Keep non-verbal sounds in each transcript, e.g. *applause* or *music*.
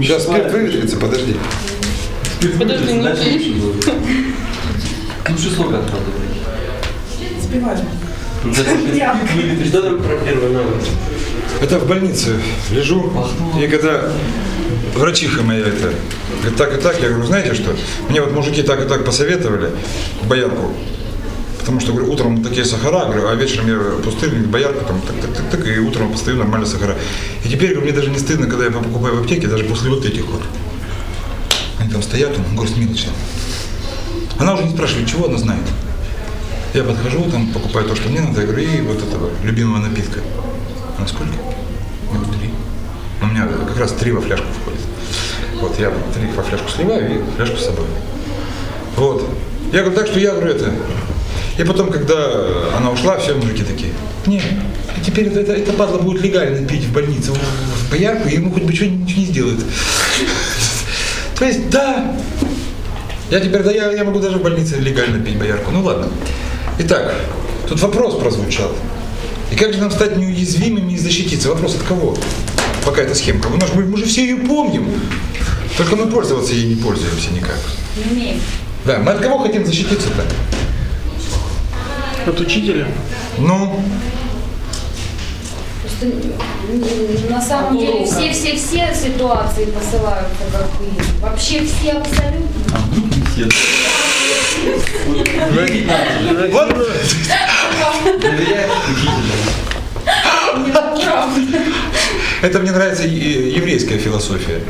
Сейчас спирт выветрится, подожди. Подожди, ну ты... Ну про первый номер? Это в больнице лежу, и когда врачиха моя это, говорит, так и так, я говорю, знаете что, мне вот мужики так и так посоветовали, боярку, потому что, говорю, утром такие сахара, говорю, а вечером я пустырник, боярку, там, так, так, так, так, и утром постою нормально сахара. И теперь, говорю, мне даже не стыдно, когда я покупаю в аптеке, даже после вот этих вот. Они там стоят, там, горсть мелочи. Она уже не спрашивает, чего она знает. Я подхожу, там, покупаю то, что мне надо, я говорю, и вот этого любимого напитка. На сколько? Я говорю, три. У меня как раз три во фляжку входит. Вот, я три во фляжку сливаю и фляжку с собой. Вот. Я говорю, так что я говорю это. И потом, когда она ушла, все мужики такие. Нет, теперь это, это, падла будет легально пить в больнице, в, боярку, и ему хоть бы что ничего не сделает. *laughs* То есть, да, я теперь, да, я, я могу даже в больнице легально пить боярку. Ну ладно. Итак, тут вопрос прозвучал. И как же нам стать неуязвимыми и защититься? Вопрос от кого? Пока эта схемка. Мы, же- мы же все ее помним. Только мы пользоваться ей не пользуемся никак. Не умеем. Да, мы от кого хотим защититься-то? От учителя. Ну, на самом деле все-все-все ситуации посылаются как бы. Вообще все абсолютно. А вдруг не все? Вот, это мне нравится еврейская философия.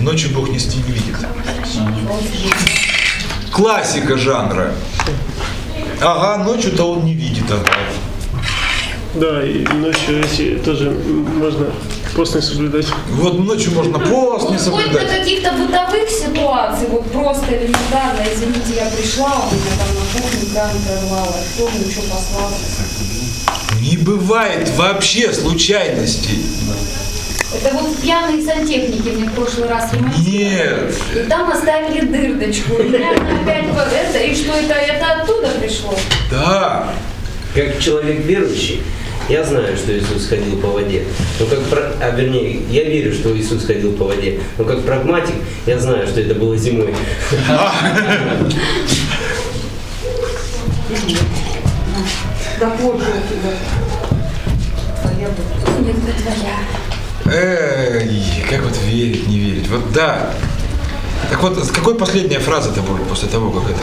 Ночью Бог не видит. Классика жанра. Ага, ночью-то он не видит, ага. Да, и ночью если тоже можно пост не соблюдать. Вот ночью можно пост не до соблюдать. каких-то бытовых ситуаций, вот просто элементарно, извините, я пришла, у меня там на кухне кран прорвало, кто мне что послал. Не бывает вообще случайностей. Это вот пьяные сантехники мне в прошлый раз ремонтировали. Нет. И там оставили дырдочку. И меня опять вот это, и что это, это оттуда пришло? Да. Как человек верующий, я знаю, что Иисус ходил по воде. Но как про- а вернее, я верю, что Иисус ходил по воде. Но как прагматик, я знаю, что это было зимой. Да вот же у тебя. Твоя Эй, как вот верить, не верить. Вот да. Так вот, какой последняя фраза-то будет после того, как это?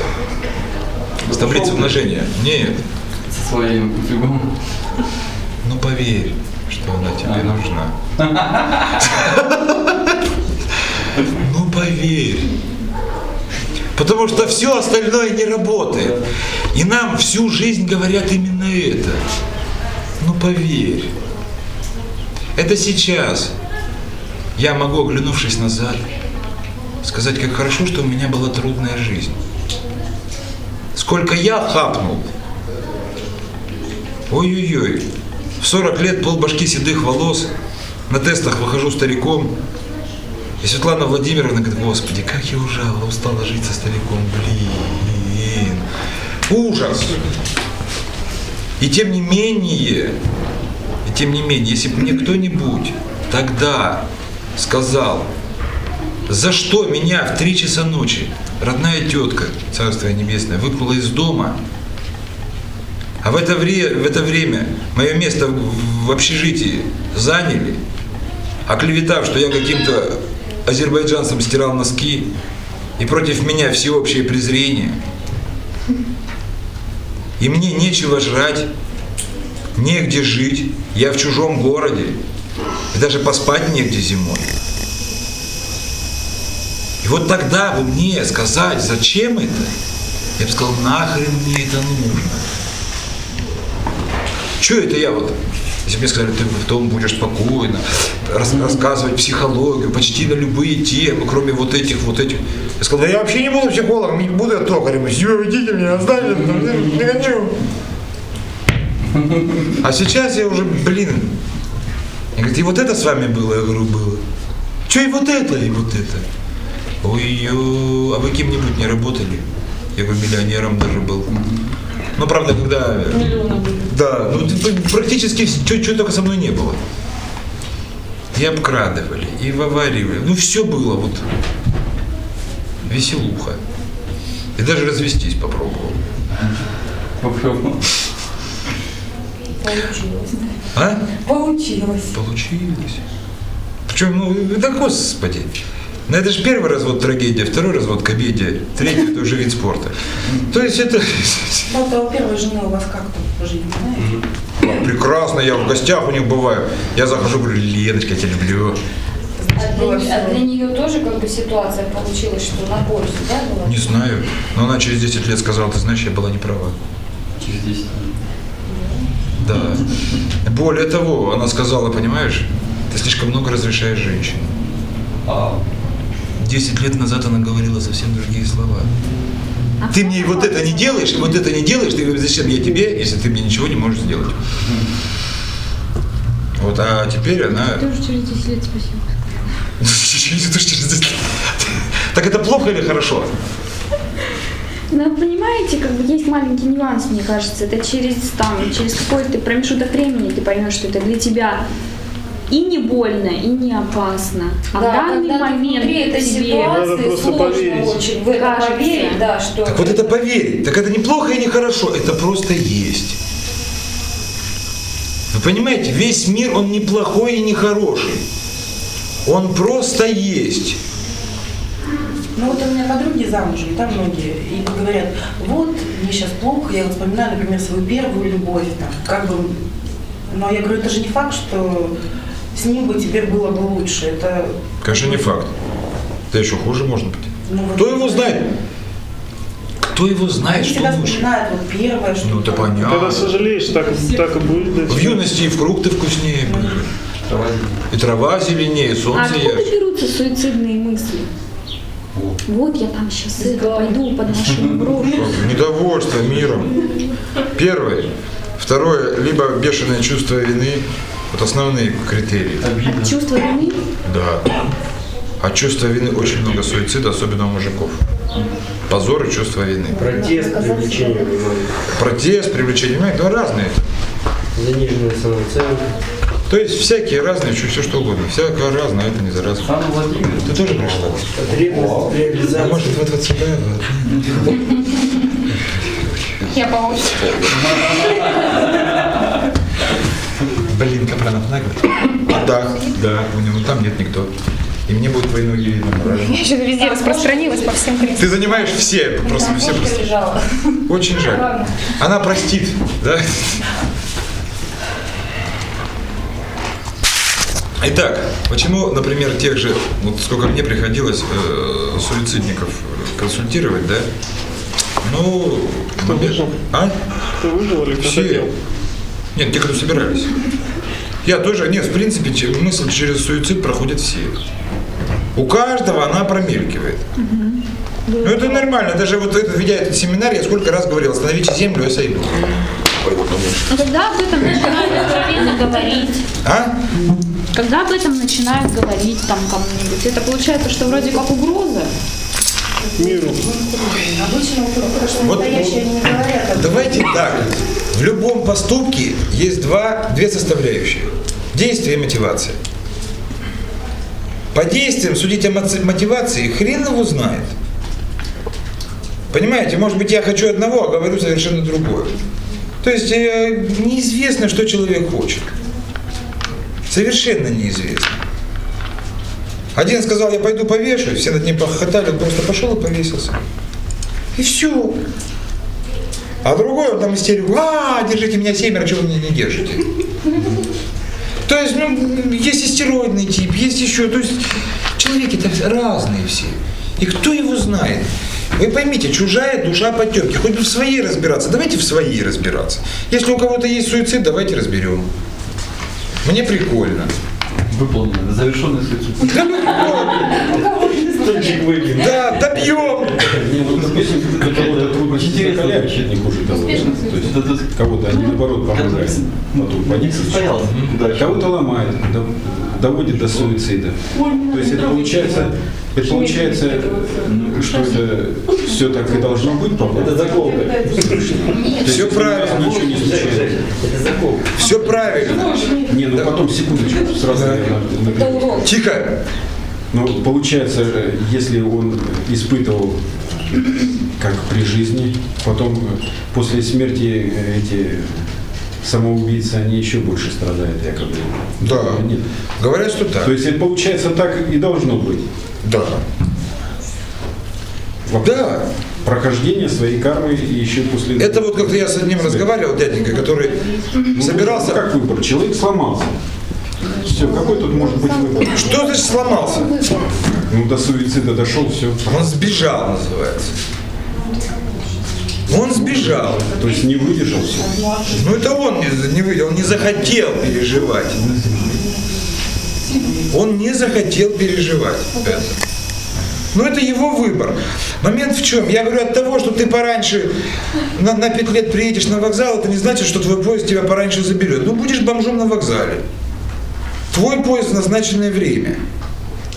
С таблицы умножения? Нет. Со своим утюгом. Ну поверь, что она тебе нужна. *laughs* Ну поверь. Потому что все остальное не работает. И нам всю жизнь говорят именно это. Ну поверь. Это сейчас. Я могу, оглянувшись назад, сказать, как хорошо, что у меня была трудная жизнь. Сколько я хапнул. Ой-ой-ой. В 40 лет полбашки седых волос. На тестах выхожу стариком. И Светлана Владимировна говорит, господи, как я ужала, устала жить со стариком, блин. Ужас. И тем не менее, тем не менее, если бы мне кто-нибудь тогда сказал, за что меня в три часа ночи родная тетка, Царствие Небесное, выпала из дома, а в это, вре- в это время мое место в в общежитии заняли, оклеветав, что я каким-то азербайджанцам стирал носки, и против меня всеобщее презрение. И мне нечего жрать, негде жить, я в чужом городе, и даже поспать негде зимой. И вот тогда бы мне сказать, зачем это, я бы сказал, нахрен мне это нужно. Че это я вот? Если бы мне сказали, ты в том будешь спокойно рас- рассказывать психологию почти на любые темы, кроме вот этих, вот этих. Я сказал, да я вообще не буду психологом, не буду я токарем. Все, идите меня, оставьте, не хочу. А сейчас я уже, блин. Я говорю, и вот это с вами было? Я говорю, было. Че и вот это, и вот это? Ой-ё, а вы кем-нибудь не работали? Я говорю, миллионером даже был. Ну, правда, когда... Миллионы были. Да, ну практически что только со мной не было. и обкрадывали, и в аварии. Ну, все было вот веселуха. И даже развестись попробовал. Попробовал. Получилось. А? Получилось. Получилось. Причем, ну, да господи. Ну это же первый развод трагедия, второй развод комедия, третий это уже вид спорта. То есть это *laughs* Вот а у первой жены у вас как там по жизни, знаете? прекрасно, я в гостях у них бываю. Я захожу, говорю, Леночка, я тебя люблю. А для, а для нее тоже как бы ситуация получилась, что на пользу, да, была? Не знаю. Но она через 10 лет сказала, ты знаешь, я была не права. Через 10 Да. Более того, она сказала, понимаешь, ты слишком много разрешаешь женщине. А, 10 лет назад она говорила совсем другие слова. Ты мне вот это не делаешь, и вот это не делаешь, ты говоришь, зачем я тебе, если ты мне ничего не можешь сделать. Вот, а теперь она... Тоже через 10 лет спасибо. *laughs* Через 10 лет. Так это плохо или хорошо? Ну, понимаете, как бы есть маленький нюанс, мне кажется. Это через, там, через какой-то промежуток времени ты поймешь, что это для тебя и не больно, и не опасно. А в Да, данный когда ты момент внутри этой ситуации сложно поверить. очень в это Кажется. поверить, да, что... Так вот это поверить, так это не плохо и не хорошо, это просто есть. Вы понимаете, весь мир, он не плохой и не хороший. Он просто есть. Ну вот у меня подруги замужем, там многие, и говорят, вот, мне сейчас плохо, я вот вспоминаю, например, свою первую любовь, там, как бы, но я говорю, это же не факт, что с ним бы тебе было бы лучше, это... Конечно, не факт. Да еще хуже может быть. Ну, вот- Кто его знает? Кто его знает, Они что лучше? вот первое, что... Ну, да там. понятно. Когда сожалеешь, так, так и будет. да, В юности и фрукты вкуснее были. И трава зеленее, и А солнце откуда ярче. берутся суицидные мысли? Вот я там сейчас это пойду под машину брошу. *laughs* Недовольство миром. Первое. Второе, либо бешеное чувство вины. Вот основные критерии. обидно. Чувство вины? Да. А чувство вины очень много суицида, особенно у мужиков. Позор и чувство вины. Протест, привлечение внимания, Протест, привлечение внимания, ну разные. заниженная самооценка. То есть всякие разные, все что угодно. Всякое разное, это не заразно. Ты тоже пришла? А может вот вот сюда? вот? Я по очереди. Блин, Капранов наглый. Да, да, у него там нет никто. И мне будет твои ноги видно. правильно? Еще везде распространилась по всем Ты занимаешь все, просто все. Кошка просто. лежала. Очень жаль. Она простит, да? Итак, почему, например, тех же, вот сколько мне приходилось э, суицидников э, консультировать, да? Ну, Кто момент- выжил? А? Кто выжил или кто Все. хотел? Нет, те, кто собирались. Я тоже, нет, в принципе, мысль через суицид проходит все. У каждого она промелькивает. Ну это нормально, даже вот этот, ведя этот семинар, я сколько раз говорил, остановите землю, я сойду. Но когда об этом начинают откровенно говорить, А? Когда об этом начинают говорить там кому-нибудь, это получается, что вроде как угроза. Миру. Обычно вот, об Давайте так. В любом поступке есть два, две составляющие. Действие и мотивация. По действиям судить о мотивации хрен его знает. Понимаете, может быть, я хочу одного, а говорю совершенно другое. То есть э, неизвестно, что человек хочет. Совершенно неизвестно. Один сказал, я пойду повешусь, все над ним похохотали, он просто пошел и повесился. И все. А другой, он там истерику, а, держите меня семеро, чего вы меня не держите? То есть, ну, есть истероидный тип, есть еще, то есть, человеки-то разные все. И кто его знает? Вы поймите, чужая душа потемки. Хоть бы в своей разбираться. Давайте в своей разбираться. Если у кого-то есть суицид, давайте разберем. Мне прикольно. Выполнено. Завершенный суицид. *laughs* У кого-то Стульчик выбил. Да, добьем. Не, ну, для кого-то трудности закаляют, не хуже того. То есть кого-то они наоборот помогают. Ну, тут. Кого-то ломает, доводит до суицида. То есть это получается, это получается, что это все так и должно быть, по Это заколка. Все правильно. Ничего не случается. Это закон. Все правильно. Не, ну потом, секундочку, сразу. Тихо. Ну, получается, если он испытывал как при жизни, потом э, после смерти э, эти самоубийцы, они еще больше страдают, якобы. Да. Нет. Говорят, что так. То есть это получается так и должно быть. Да. Вопрос. Да. Прохождение своей кармы и еще после... Это вот как-то я с одним разговаривал, дяденька, который Ну, собирался... Как выбор? Человек сломался. Все, какой тут может быть выбор? Что значит сломался? Ну, до суицида дошел, все. Он сбежал, называется. Он сбежал. То есть не выдержал все. Ну это он не, не вы- он не захотел переживать. Он не захотел переживать это. Но это его выбор. Момент в чем? Я говорю, от того, что ты пораньше на, на 5 лет приедешь на вокзал, это не значит, что твой поезд тебя пораньше заберет. Ну, будешь бомжом на вокзале. Твой поезд в назначенное время.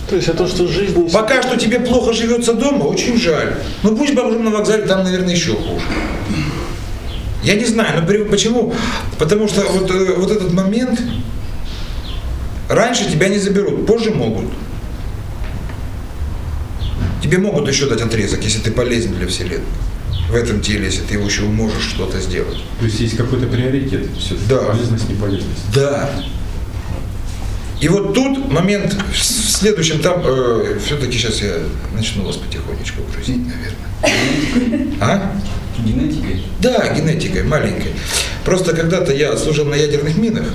То есть это что жизнь... Пока что тебе плохо живется дома, очень жаль. Но будешь бомжом на вокзале, там, наверное, еще хуже. Я не знаю, но почему? Потому что вот, э, вот этот момент, раньше тебя не заберут, позже могут. Тебе могут еще дать отрезок, если ты полезен для вселенной. В этом теле, если ты его еще можешь что-то сделать. То есть есть какой-то приоритет. Все Да. полезность, не полезность. Да. И вот тут момент в следующем, там все-таки сейчас я начну вас потихонечку грузить, наверное. А? Генетикой. Да, генетикой маленькой. Просто когда-то я служил на ядерных минах,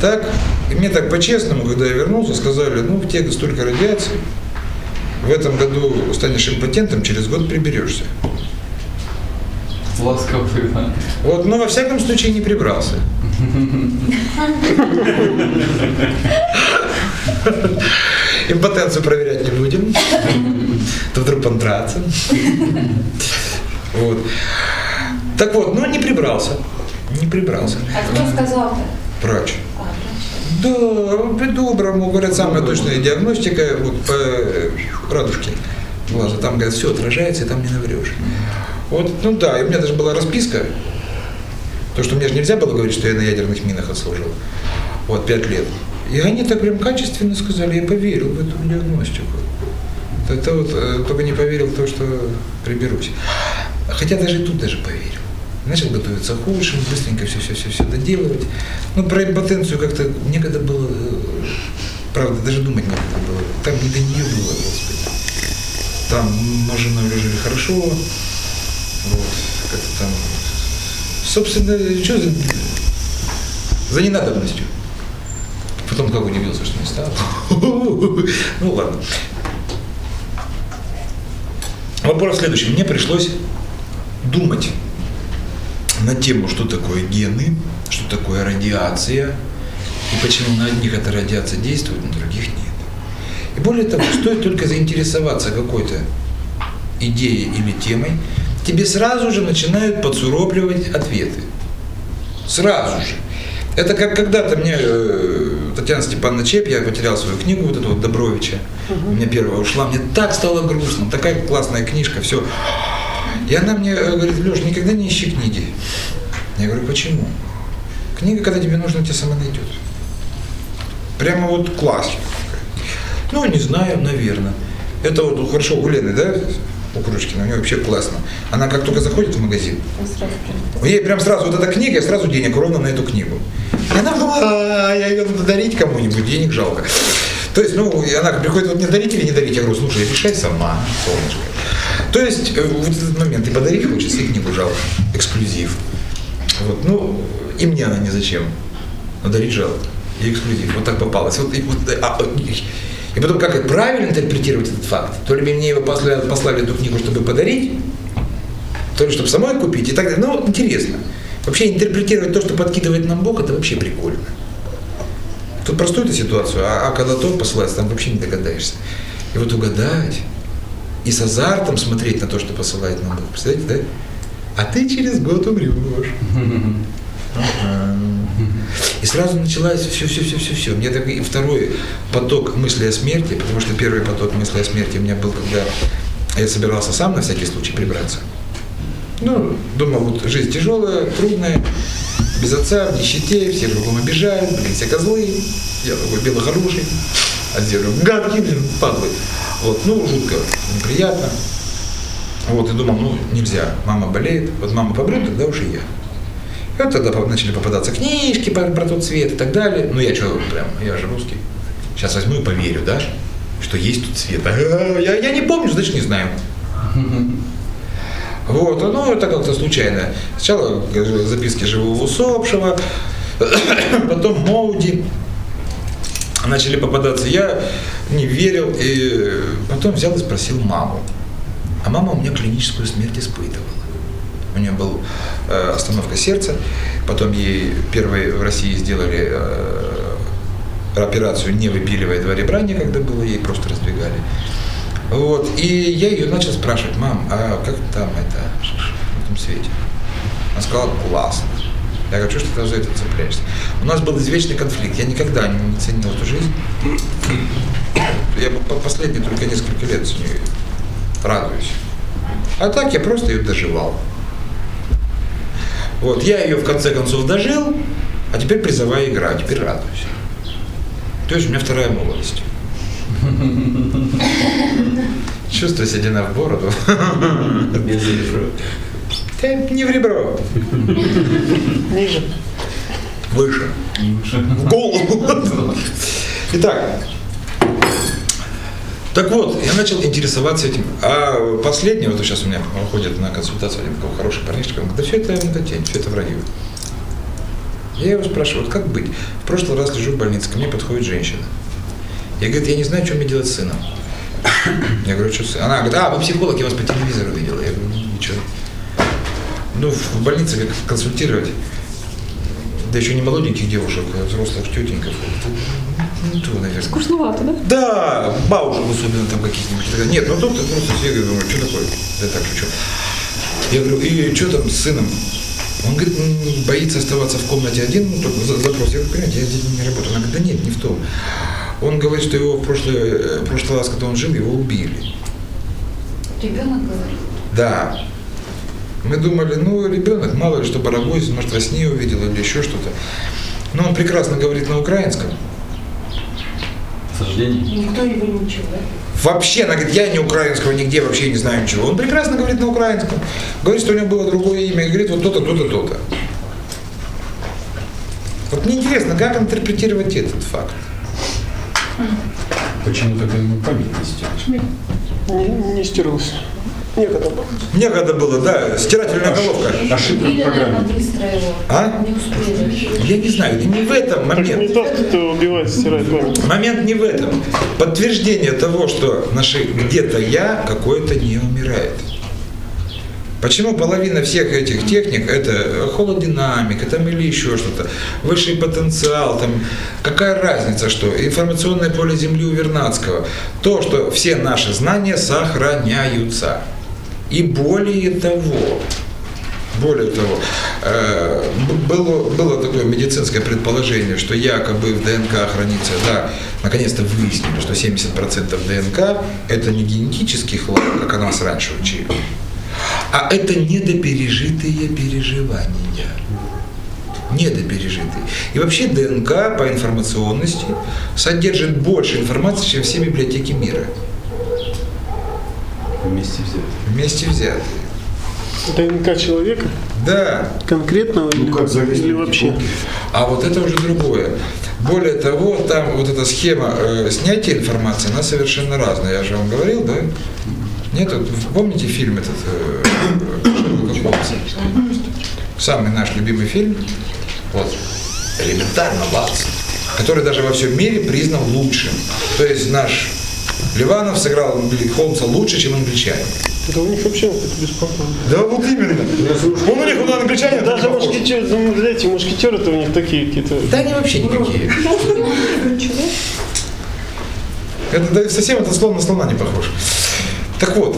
так, и мне так по-честному, когда я вернулся, сказали, ну, в тебе столько радиации, в этом году станешь импотентом, через год приберешься. Ласковый, да. Вот, но во всяком случае не прибрался. *laughs* Импотенцию проверять не будем. То вдруг понравится. Вот. Так вот, ну не прибрался. Не прибрался. А кто сказал-то? Врач. Да, по-доброму, говорят, самая точная диагностика вот по э, радужке глаза. Там, говорят, все отражается, и там не наврешь. Вот, ну да, и у меня даже была расписка, то, что мне же нельзя было говорить, что я на ядерных минах отслужил. Вот, пять лет. И они так прям качественно сказали, я поверил в эту диагностику. Это вот, э, только не поверил в то, что приберусь. Хотя даже тут даже поверил. Начал готовиться к худшему, быстренько все-все-все доделывать. Ну, про импотенцию как-то некогда было, э, правда, даже думать некогда было. Там не до нее было, господи. Там мы с женой жили хорошо, вот, как-то там, собственно, что за, за ненадобностью. Потом как удивился, что не стал. *laughs* Ну ладно. Вопрос следующий. Мне пришлось думать на тему, что такое гены, что такое радиация, и почему на одних эта радиация действует, на других нет. И более того, стоит только заинтересоваться какой-то идеей или темой, тебе сразу же начинают подсуропливать ответы. Сразу же. Это как когда-то мне э, Татьяна Степановна Чеп, я потерял свою книгу, вот эту вот Добровича, у меня первая ушла, мне так стало грустно, такая классная книжка, все. И она мне э, говорит, Леш, никогда не ищи книги. Я говорю, почему? Книга, когда тебе нужно, тебе сама найдет. Прямо вот классика. Ну, не знаю, наверное. Это вот хорошо у Лены, да, у Кручкина, у нее вообще классно. Она как только заходит в магазин, ей прям сразу вот эта книга, и сразу денег ровно на эту книгу. И она думала, «А, я ее надо дарить кому-нибудь, денег жалко. То есть, ну, она приходит, вот не дарить или не дарить, я говорю, слушай, решай сама, солнышко. То есть, э, вот этот момент, и подарить хочется, и книгу жалко, эксклюзив. Вот, ну, и мне она не зачем, но дарить жалко, и эксклюзив, вот так попалось. Вот, и, вот, а, и- потом, как правильно интерпретировать этот факт? То ли мне его послали, послали эту книгу, чтобы подарить, то ли чтобы самой купить и так далее. Ну, интересно. Вообще интерпретировать то, что подкидывает нам Бог, это вообще прикольно. Тут простую эту ситуацию, а, а когда то посылается, там вообще не догадаешься. И вот угадать, и с азартом смотреть на то, что посылает нам Бог. Представляете, да? А ты через год умрешь. Ага. И сразу началось все, все, все, все, все. У меня так и второй поток мысли о смерти, потому что первый поток мысли о смерти у меня был, когда я собирался сам на всякий случай прибраться. Ну, думал, вот жизнь тяжелая, трудная, без отца, в нищете, все кругом обижают, блин, все козлы, я такой белохороший, а гадкий, блин, падлы. Вот, ну, жутко, неприятно. Вот, и думал, ну, нельзя, мама болеет, вот мама помрет, тогда уж и я. И тогда начали попадаться книжки про, про тот свет и так далее. Ну, я что, прям, я же русский. Сейчас возьму и поверю, да, что есть тут свет. А, я, я не помню, значит, не знаю. Вот, ну, это как-то случайно. Сначала записки живого усопшего, *coughs* потом Моуди. Начали попадаться. Я не верил, и потом взял и спросил маму. А мама у меня клиническую смерть испытывала. У нее была э, остановка сердца, потом ей первые в России сделали э, операцию, не выпиливая два ребра некогда было, ей просто раздвигали. Вот, и я ее начал спрашивать, мам, а как там это, в этом свете? Она сказала, классно. Я говорю, что ты за это цепляешься? У нас был извечный конфликт. Я никогда не ценил эту жизнь. Я последние только несколько лет с ней радуюсь. А так я просто ее доживал. Вот, я ее в конце концов дожил, а теперь призовая игра, теперь радуюсь. То есть у меня вторая молодость. Чувствую седина в бороду. Без ребро. Не в ребро. Ниже. Выше. В голову. Итак, так вот, я начал интересоваться этим. А последний, вот сейчас у меня ходит на консультацию один такой хороший парнишка, он говорит, да все это многотень, все это враги. Я его спрашиваю, вот как быть? В прошлый раз лежу в больнице, ко мне подходит женщина. Я говорю, я не знаю, что мне делать с сыном. *coughs* Я говорю, что сын? Она говорит, а, вы психолог, я вас по телевизору видела. Я говорю, ну, ничего. Ну, в больнице как консультировать, да еще не молоденьких девушек, а взрослых тетеньков. Ну, то, наверное. Скучновато, да? Да, бабушек особенно там каких-нибудь. Нет, ну тут просто все говорят, что такое? Да так, что? Я говорю, и что там с сыном? Он говорит, боится оставаться в комнате один, ну, только запрос. Я говорю, понимаете, я здесь не работаю. Она говорит, да нет, не в том. Он говорит, что его в прошлый, э, в прошлый раз, когда он жил, его убили. Ребенок говорит? Да. Мы думали, ну, ребенок, мало ли что барагозит, может, во сне увидел или еще что-то. Но он прекрасно говорит на украинском. К сожалению. Никто его не учил, да? Вообще, она говорит, я не украинского нигде вообще не знаю ничего. Он прекрасно говорит на украинском. Говорит, что у него было другое имя, и говорит вот то-то, то-то, то-то. Вот мне интересно, как интерпретировать этот факт? Почему тогда ему память не стерлась? Не, не стерлось. Некогда было. Некогда было, да, стирательная головка. Ошибка в программе. А? Не. Я не знаю, не в этом Так не момент. тот, кто убивает, стирает память. Момент не в этом. Подтверждение того, что наши где-то я какое-то не умирает. Почему половина всех этих техник это холодинамика там или еще что-то, высший потенциал, там какая разница, что информационное поле Земли у Вернадского, то, что все наши знания сохраняются. И более того, более того, э, было, было такое медицинское предположение, что якобы в ДНК хранится, да, наконец-то выяснили, что 70% ДНК это не генетический хлам, как нас раньше учили, а это недопережитые переживания. Недопережитые. И вообще ДНК по информационности содержит больше информации, чем все библиотеки мира. Вместе взяты. Вместе взятые. ДНК человека Да. конкретного или, как или вообще? А вот это уже другое. Более того, там вот эта схема э, снятия информации, она совершенно разная. Я же вам говорил, да? Нет, вот помните фильм этот э? Самый наш любимый фильм. Вот. Элементарно, Ватсон. Который даже во всем мире признан лучшим. То есть наш Ливанов сыграл Холмса лучше, чем англичанин. Это у них вообще это беспонтовно. Да, вот именно. Он у них, он англичанин. Даже мушкетеры, ну, эти мушкетеры-то у них такие какие-то. Да они вообще никакие. Это да, совсем это слон на слона не похож. Так вот,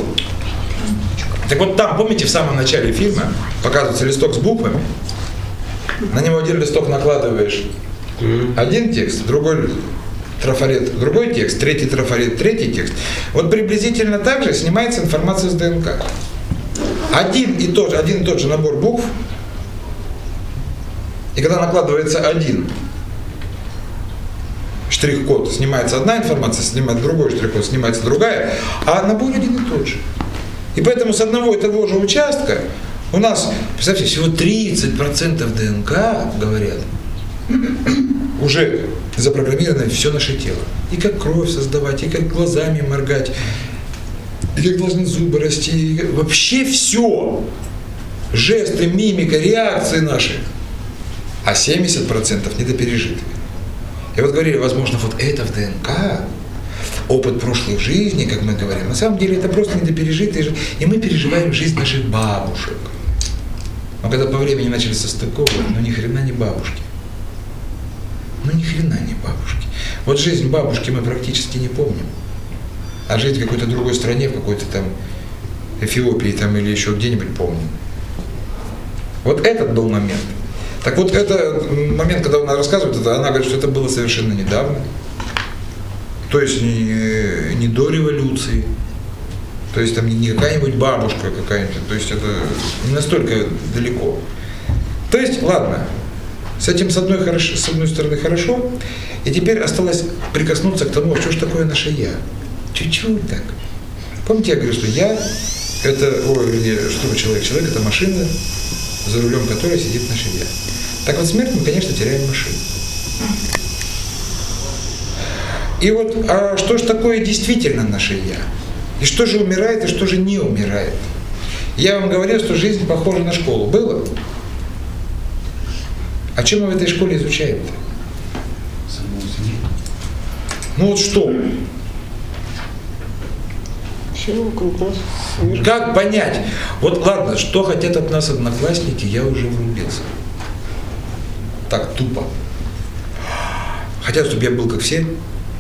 так вот там, помните, в самом начале фильма показывается листок с буквами, на него один листок накладываешь один текст, другой трафарет, другой текст, третий трафарет, третий текст. Вот приблизительно так же снимается информация с ДНК. Один и тот же, один и тот же набор букв, и когда накладывается один штрих-код, снимается одна информация, снимается другой штрих-код, снимается другая, а набор один и тот же. И поэтому с одного и того же участка у нас, представьте, всего 30% ДНК, говорят, уже запрограммировано все наше тело. И как кровь создавать, и как глазами моргать, и как должны зубы расти, и вообще все. Жесты, мимика, реакции наши. А 70% недопережиты. И вот говорили, возможно, вот это в ДНК, опыт прошлых жизней, как мы говорим. На самом деле это просто недопережитые жизни. И мы переживаем жизнь наших бабушек. Но когда по времени начали состыковывать, ну ни хрена не бабушки. Хрена не бабушки. Вот жизнь бабушки мы практически не помним. А жить в какой-то другой стране, в какой-то там Эфиопии там или еще где-нибудь помним. Вот этот был момент. Так вот, это момент, когда она рассказывает это, она говорит, что это было совершенно недавно. То есть не, не до революции. То есть там не какая-нибудь бабушка какая-нибудь. То есть это не настолько далеко. То есть, ладно, с этим с одной, хорошо, с одной стороны хорошо. И теперь осталось прикоснуться к тому, что же такое наше «я». Чуть-чуть так. Помните, я говорю, что «я» – это, ой, что вы человек? Человек – это машина, за рулем которой сидит наше «я». Так вот, смерть мы, конечно, теряем машину. И вот, а что же такое действительно наше «я»? И что же умирает, и что же не умирает? Я вам говорил, что жизнь похожа на школу. Было? А чем мы в этой школе изучаем-то? Ну вот что? Как понять? Вот ладно, что хотят от нас одноклассники, я уже врубился. Так тупо. Хотят, чтобы я был как все,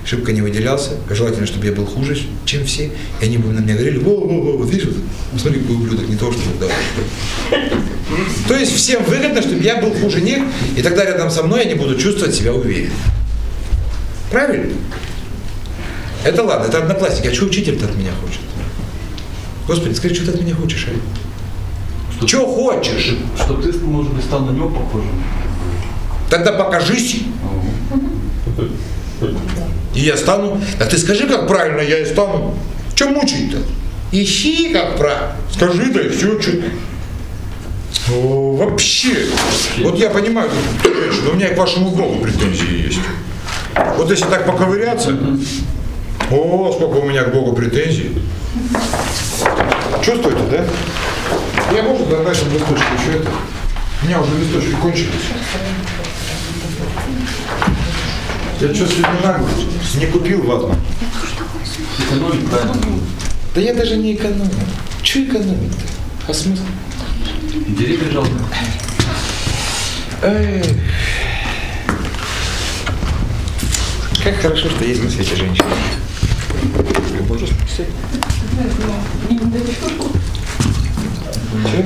шибко не выделялся. Желательно, чтобы я был хуже, чем все. И они бы на меня говорили, во, во, во, вот видишь, вот, смотри, какой ублюдок, не то, что да. То есть всем выгодно, чтобы я был хуже них, и тогда рядом со мной я не буду чувствовать себя уверенно. Правильно? Это ладно, это одноклассники. А что учитель-то от меня хочет? Господи, скажи, что ты от меня хочешь, а? Что- Что хочешь? Чтоб ты, может быть, стал на него похожим. Тогда покажись. И я стану. Так ты скажи, как правильно я и стану. Чем мучить-то? Ищи, как правильно. Скажи, да и все, что. Вообще. Вот я понимаю, женщина, у меня к вашему Богу претензии есть. Вот если так поковыряться, о, сколько у меня к Богу претензий. Чувствуете, да? Я можно дальше листочки еще это? У меня уже листочки кончились. Я что, сегодня нагло? Не купил ватман. Экономить правильно. Да я даже не экономил. Че экономить-то? А смысл? Деревья жалко. Эх. Как хорошо, что есть на свете женщины. Че?